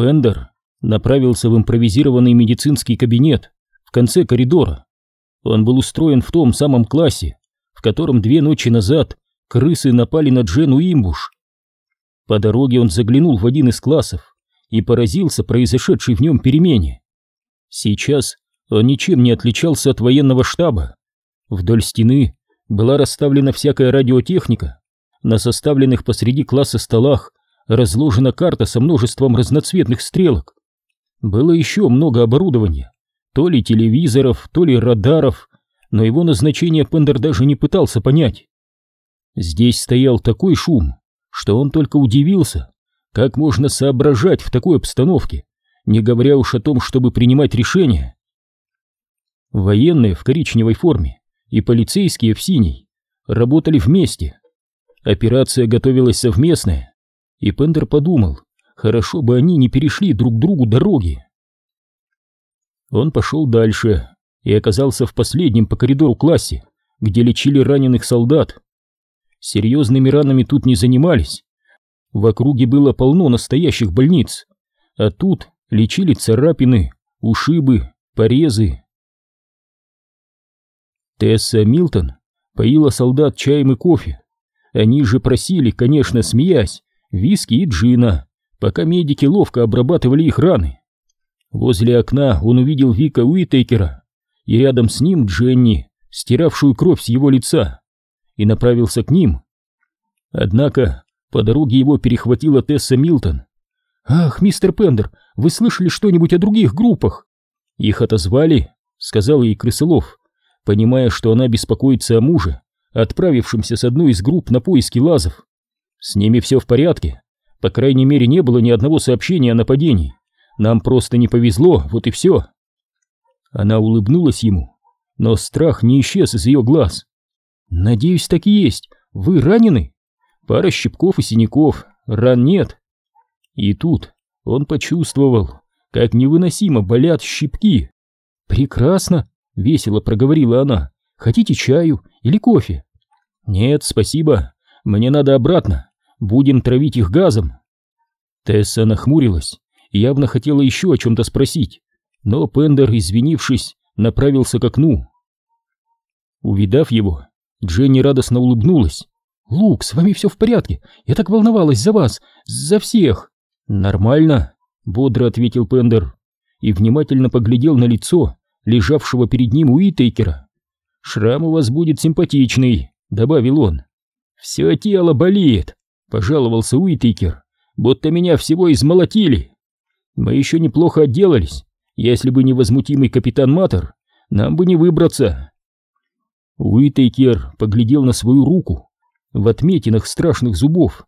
Пендер направился в импровизированный медицинский кабинет в конце коридора. Он был устроен в том самом классе, в котором две ночи назад крысы напали на Джену Имбуш. По дороге он заглянул в один из классов и поразился произошедшей в нем перемене. Сейчас он ничем не отличался от военного штаба. Вдоль стены была расставлена всякая радиотехника, на составленных посреди класса столах разложена карта со множеством разноцветных стрелок. Было еще много оборудования, то ли телевизоров, то ли радаров, но его назначение Пендер даже не пытался понять. Здесь стоял такой шум, что он только удивился, как можно соображать в такой обстановке, не говоря уж о том, чтобы принимать решения. Военные в коричневой форме и полицейские в синей работали вместе. Операция готовилась совместная, и Пендер подумал, хорошо бы они не перешли друг другу дороги. Он пошел дальше и оказался в последнем по коридору классе, где лечили раненых солдат. Серьезными ранами тут не занимались. В округе было полно настоящих больниц, а тут лечили царапины, ушибы, порезы. Тесса Милтон поила солдат чаем и кофе. Они же просили, конечно, смеясь, виски и джина, пока медики ловко обрабатывали их раны. Возле окна он увидел Вика Уитейкера и рядом с ним Дженни, стиравшую кровь с его лица, и направился к ним. Однако по дороге его перехватила Тесса Милтон. «Ах, мистер Пендер, вы слышали что-нибудь о других группах?» «Их отозвали», — сказал ей крысолов, понимая, что она беспокоится о муже, отправившемся с одной из групп на поиски лазов. «С ними все в порядке. По крайней мере, не было ни одного сообщения о нападении. Нам просто не повезло, вот и все». Она улыбнулась ему, но страх не исчез из ее глаз. «Надеюсь, так и есть. Вы ранены?» «Пара щипков и синяков. Ран нет». И тут он почувствовал, как невыносимо болят щипки. «Прекрасно!» — весело проговорила она. «Хотите чаю или кофе?» «Нет, спасибо. Мне надо обратно. Будем травить их газом». Тесса нахмурилась и явно хотела еще о чем-то спросить, но Пендер, извинившись, направился к окну. Увидав его, Дженни радостно улыбнулась. «Лук, с вами все в порядке. Я так волновалась за вас, за всех». «Нормально», — бодро ответил Пендер и внимательно поглядел на лицо лежавшего перед ним Уитейкера. «Шрам у вас будет симпатичный», — добавил он. «Все тело болит», — пожаловался Уитейкер, «будто меня всего измолотили. Мы еще неплохо отделались. Если бы не возмутимый капитан Матер, нам бы не выбраться». Уитейкер поглядел на свою руку в отметинах страшных зубов.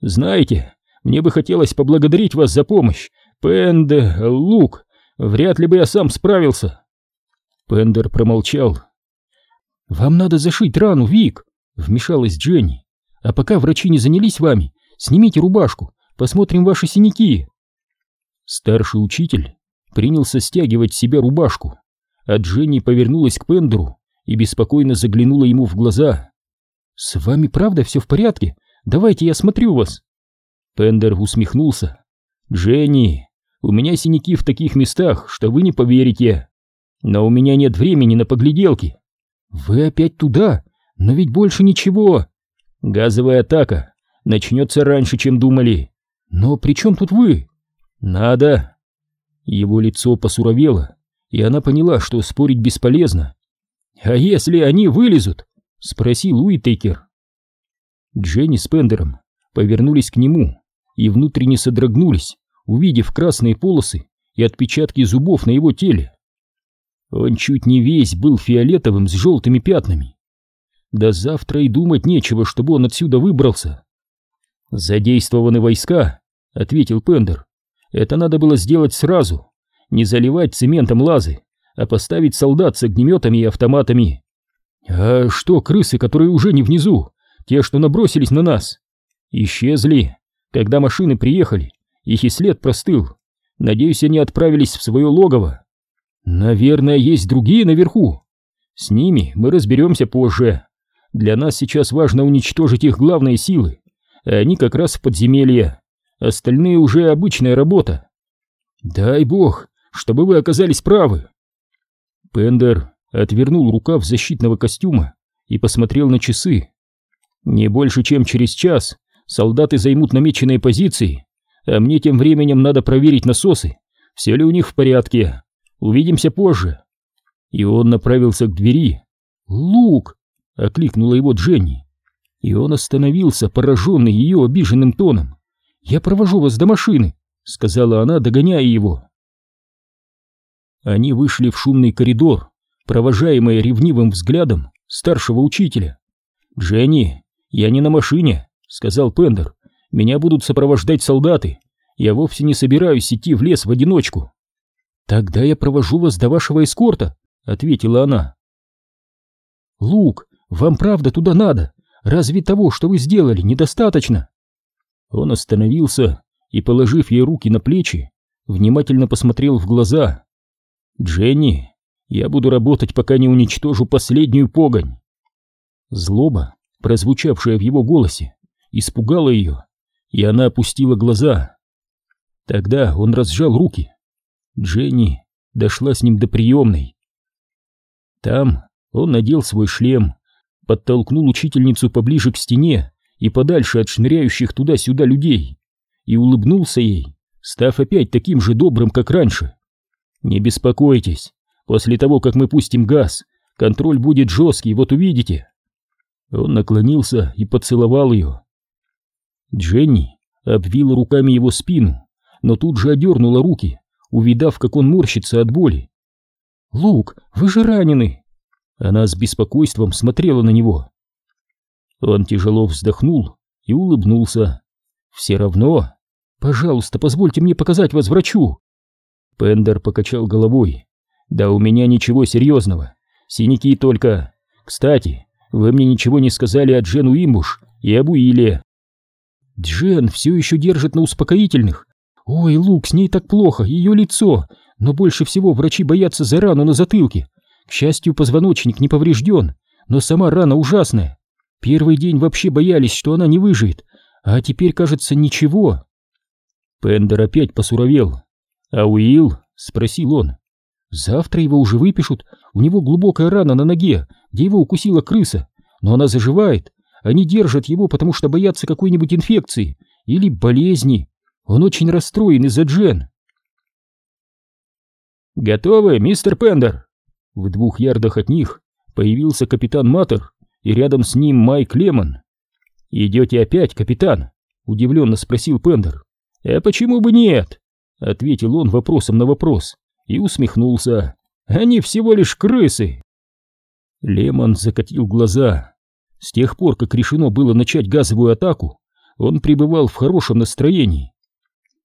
«Знаете, мне бы хотелось поблагодарить вас за помощь. Пенде, Лук, вряд ли бы я сам справился». Пендер промолчал. «Вам надо зашить рану, Вик», — вмешалась Дженни. «А пока врачи не занялись вами, снимите рубашку, посмотрим ваши синяки». Старший учитель принялся стягивать с себя рубашку, а Дженни повернулась к Пендеру и беспокойно заглянула ему в глаза. «С вами правда все в порядке? Давайте я смотрю вас». Пендер усмехнулся. «Дженни, у меня синяки в таких местах, что вы не поверите. Но у меня нет времени на погляделки». «Вы опять туда? Но ведь больше ничего!» «Газовая атака начнется раньше, чем думали». «Но при чем тут вы?» «Надо!» Его лицо посуровело, и она поняла, что спорить бесполезно. «А если они вылезут?» — спросил Уитейкер. Дженни с Пендером повернулись к нему и внутренне содрогнулись, увидев красные полосы и отпечатки зубов на его теле. Он чуть не весь был фиолетовым с желтыми пятнами. До завтра и думать нечего, чтобы он отсюда выбрался. «Задействованы войска», — ответил Пендер. «Это надо было сделать сразу. Не заливать цементом лазы, а поставить солдат с огнеметами и автоматами. А что крысы, которые уже не внизу, те, что набросились на нас? Исчезли, когда машины приехали, их и след простыл. Надеюсь, они отправились в свое логово. Наверное, есть другие наверху. С ними мы разберемся позже. Для нас сейчас важно уничтожить их главные силы, они как раз в подземелье. Остальные уже обычная работа. Дай бог, чтобы вы оказались правы. Пендер отвернул рукав защитного костюма и посмотрел на часы. Не больше, чем через час солдаты займут намеченные позиции, а мне тем временем надо проверить насосы, все ли у них в порядке. Увидимся позже. И он направился к двери. «Лук!» — окликнула его Дженни. И он остановился, пораженный ее обиженным тоном. «Я провожу вас до машины», — сказала она, догоняя его. Они вышли в шумный коридор, провожаемые ревнивым взглядом старшего учителя. «Дженни, я не на машине», — сказал Пендер. «Меня будут сопровождать солдаты. Я вовсе не собираюсь идти в лес в одиночку». «Тогда я провожу вас до вашего эскорта», — ответила она. «Лук, вам правда туда надо? Разве того, что вы сделали, недостаточно?» Он остановился и, положив ей руки на плечи, внимательно посмотрел в глаза. «Дженни, я буду работать, пока не уничтожу последнюю погонь». Злоба, прозвучавшая в его голосе, испугала ее, и она опустила глаза. Тогда он разжал руки. Дженни дошла с ним до приемной. Там он надел свой шлем, подтолкнул учительницу поближе к стене и подальше от шныряющих туда-сюда людей, и улыбнулся ей, став опять таким же добрым, как раньше. «Не беспокойтесь, после того, как мы пустим газ, контроль будет жесткий, вот увидите». Он наклонился и поцеловал ее. Дженни обвила руками его спину, но тут же одернула руки, увидав, как он морщится от боли. «Лук, вы же ранены!» Она с беспокойством смотрела на него. Он тяжело вздохнул и улыбнулся. «Все равно, пожалуйста, позвольте мне показать вас врачу!» Пендер покачал головой. «Да у меня ничего серьезного, синяки только. Кстати, вы мне ничего не сказали о Джен Уимбуш и об Уилле». «Джен все еще держит на успокоительных. Ой, Лук, с ней так плохо, ее лицо, но больше всего врачи боятся за рану на затылке. К счастью, позвоночник не поврежден, но сама рана ужасная. Первый день вообще боялись, что она не выживет, а теперь, кажется, ничего. Пендер опять посуровел. «А Уилл?» — спросил он. «Завтра его уже выпишут, у него глубокая рана на ноге, где его укусила крыса, но она заживает. Они держат его, потому что боятся какой-нибудь инфекции или болезни. Он очень расстроен из-за Джен». «Готовы, мистер Пендер?» В двух ярдах от них появился капитан Матер и рядом с ним Майк Лемон. «Идете опять, капитан?» — удивленно спросил Пендер. «А почему бы нет?» — ответил он вопросом на вопрос и усмехнулся. «Они всего лишь крысы!» Лемон закатил глаза. С тех пор, как решено было начать газовую атаку, он пребывал в хорошем настроении.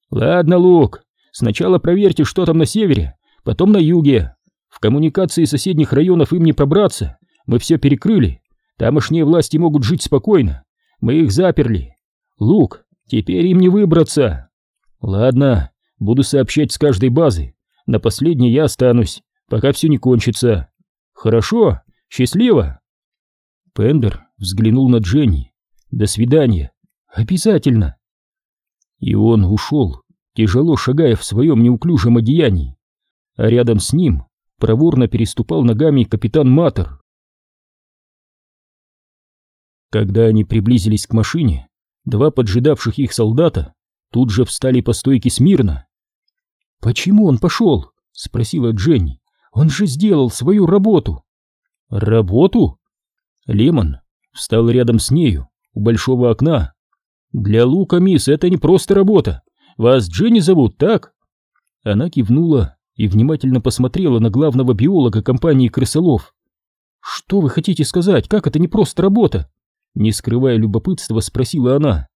«Ладно, Лук, сначала проверьте, что там на севере, потом на юге. В коммуникации соседних районов им не пробраться, мы все перекрыли. Тамошние власти могут жить спокойно, мы их заперли. Лук, теперь им не выбраться. Ладно, буду сообщать с каждой базы. На последней я останусь, пока все не кончится. Хорошо, счастливо. Пендер взглянул на Дженни. До свидания. Обязательно. И он ушел, тяжело шагая в своем неуклюжем одеянии. А рядом с ним проворно переступал ногами капитан Матер. Когда они приблизились к машине, два поджидавших их солдата тут же встали по стойке смирно. «Почему он пошел?» — спросила Дженни. «Он же сделал свою работу». «Работу?» Лемон встал рядом с нею, у большого окна. «Для Лука, мисс, это не просто работа. Вас Дженни зовут, так?» Она кивнула и внимательно посмотрела на главного биолога компании крысолов. «Что вы хотите сказать? Как это не просто работа?» Не скрывая любопытства, спросила она.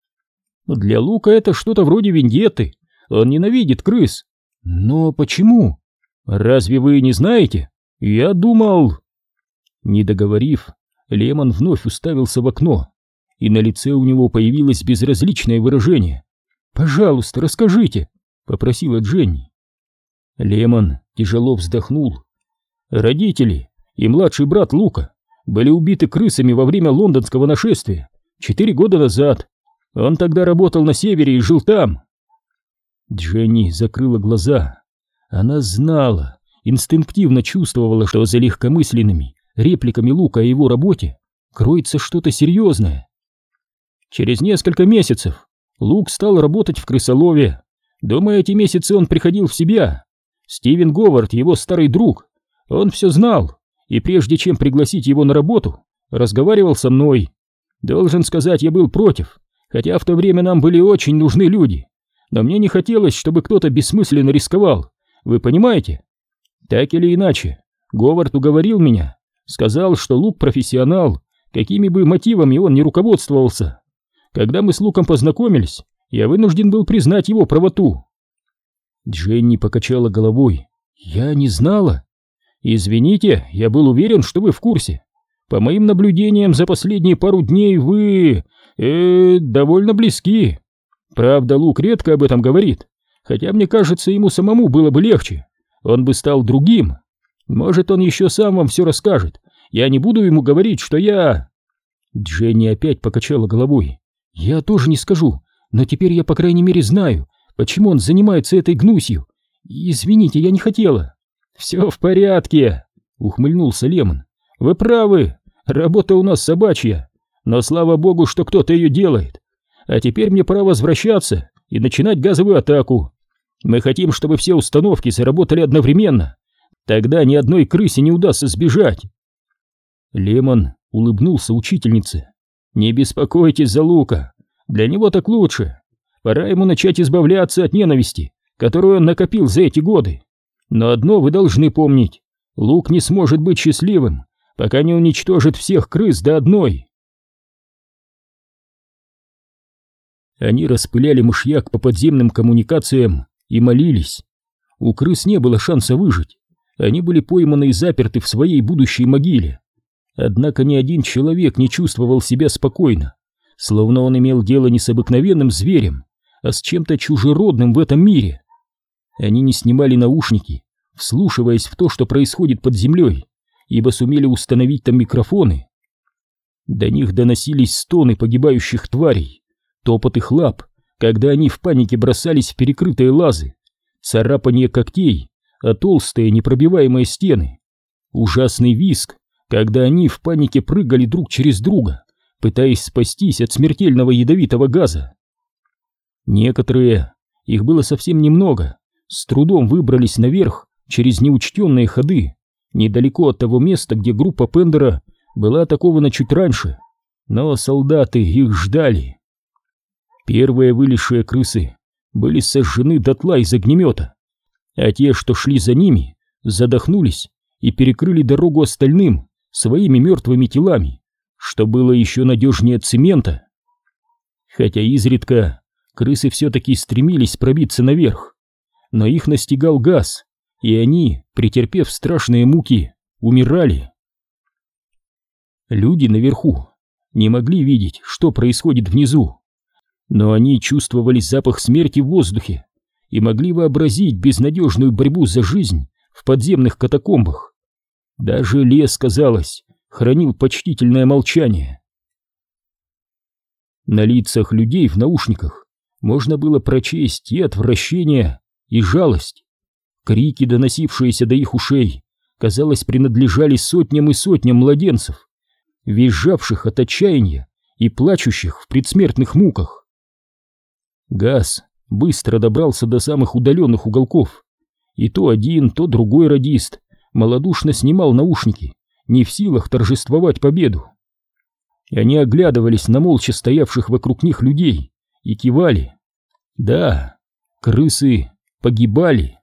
«Для Лука это что-то вроде вендетты. Он ненавидит крыс. Но почему? Разве вы не знаете? Я думал...» Не договорив, Лемон вновь уставился в окно, и на лице у него появилось безразличное выражение. «Пожалуйста, расскажите», — попросила Дженни. Лемон тяжело вздохнул. Родители и младший брат Лука были убиты крысами во время лондонского нашествия четыре года назад. Он тогда работал на севере и жил там. Дженни закрыла глаза. Она знала, инстинктивно чувствовала, что за легкомысленными репликами Лука о его работе кроется что-то серьезное. Через несколько месяцев Лук стал работать в крысолове. Думаю, эти месяцы он приходил в себя. Стивен Говард, его старый друг, он все знал, и прежде чем пригласить его на работу, разговаривал со мной. Должен сказать, я был против, хотя в то время нам были очень нужны люди. Но мне не хотелось, чтобы кто-то бессмысленно рисковал. Вы понимаете? Так или иначе, Говард уговорил меня, сказал, что Лук профессионал, какими бы мотивами он ни руководствовался. Когда мы с Луком познакомились, я вынужден был признать его правоту. Дженни покачала головой. Я не знала. Извините, я был уверен, что вы в курсе. По моим наблюдениям за последние пару дней вы... э довольно близки. Правда, Лук редко об этом говорит, хотя мне кажется, ему самому было бы легче. Он бы стал другим. Может, он еще сам вам все расскажет. Я не буду ему говорить, что я... Дженни опять покачала головой. Я тоже не скажу, но теперь я, по крайней мере, знаю, почему он занимается этой гнусью. Извините, я не хотела. Все в порядке, ухмыльнулся Лемон. Вы правы, работа у нас собачья, но слава богу, что кто-то ее делает. А теперь мне пора возвращаться и начинать газовую атаку. Мы хотим, чтобы все установки заработали одновременно. Тогда ни одной крысе не удастся сбежать. Лемон улыбнулся учительнице. Не беспокойтесь за Лука, для него так лучше. Пора ему начать избавляться от ненависти, которую он накопил за эти годы. Но одно вы должны помнить, Лук не сможет быть счастливым, пока не уничтожит всех крыс до одной. Они распыляли мышьяк по подземным коммуникациям и молились. У крыс не было шанса выжить. Они были пойманы и заперты в своей будущей могиле. Однако ни один человек не чувствовал себя спокойно, словно он имел дело не с обыкновенным зверем, а с чем-то чужеродным в этом мире. Они не снимали наушники, вслушиваясь в то, что происходит под землей, ибо сумели установить там микрофоны. До них доносились стоны погибающих тварей, топот их лап, когда они в панике бросались в перекрытые лазы, царапание когтей, а толстые непробиваемые стены, ужасный виск, когда они в панике прыгали друг через друга, пытаясь спастись от смертельного ядовитого газа. Некоторые, их было совсем немного, с трудом выбрались наверх через неучтенные ходы, недалеко от того места, где группа Пендера была атакована чуть раньше, но солдаты их ждали. Первые вылезшие крысы были сожжены дотла из огнемета, а те, что шли за ними, задохнулись и перекрыли дорогу остальным, своими мертвыми телами, что было еще надежнее цемента. Хотя изредка крысы все-таки стремились пробиться наверх, но их настигал газ, и они, претерпев страшные муки, умирали. Люди наверху не могли видеть, что происходит внизу, но они чувствовали запах смерти в воздухе и могли вообразить безнадежную борьбу за жизнь в подземных катакомбах. Даже лес, казалось, хранил почтительное молчание. На лицах людей в наушниках можно было прочесть и отвращение, и жалость. Крики, доносившиеся до их ушей, казалось, принадлежали сотням и сотням младенцев, визжавших от отчаяния и плачущих в предсмертных муках. Газ быстро добрался до самых удаленных уголков, и то один, то другой радист малодушно снимал наушники, не в силах торжествовать победу. Они оглядывались на молча стоявших вокруг них людей и кивали. Да, крысы погибали.